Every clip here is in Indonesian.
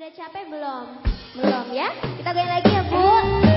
Sudah capek belum? Belum ya? Kita goyang lagi ya, Bu.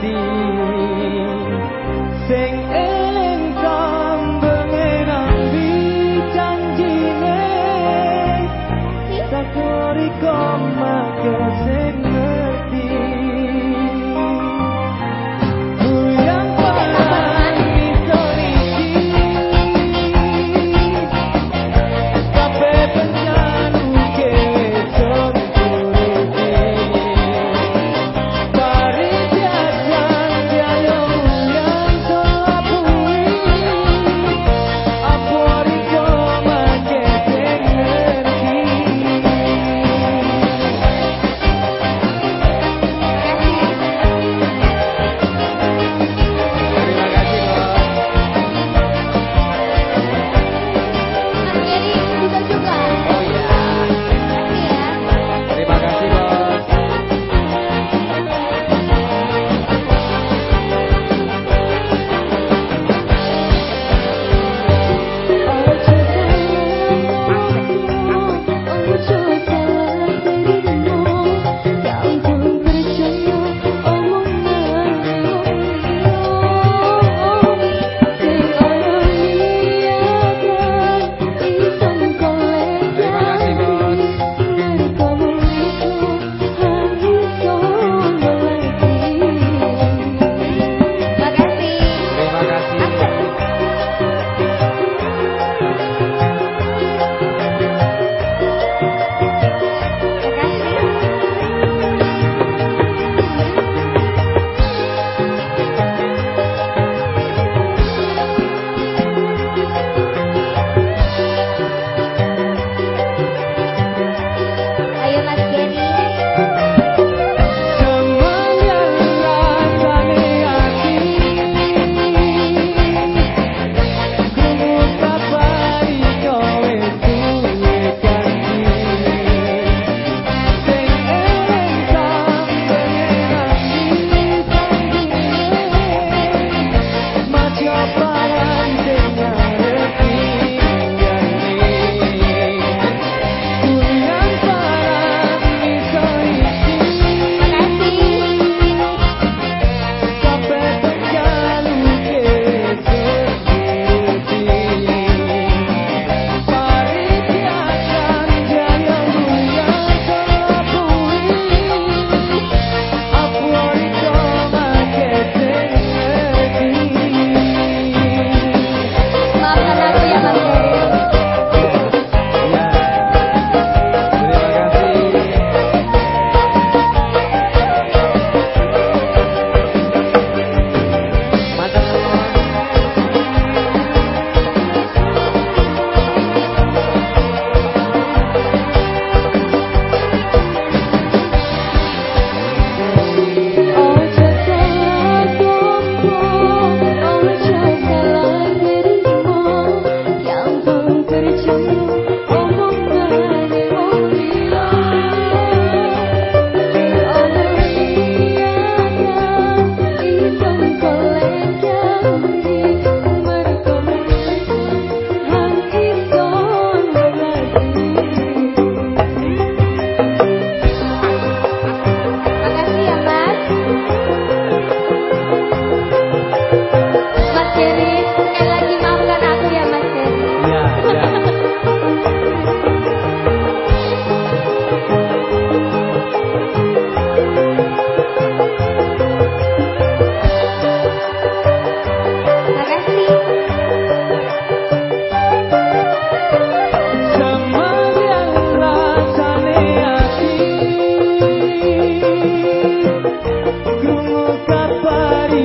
ती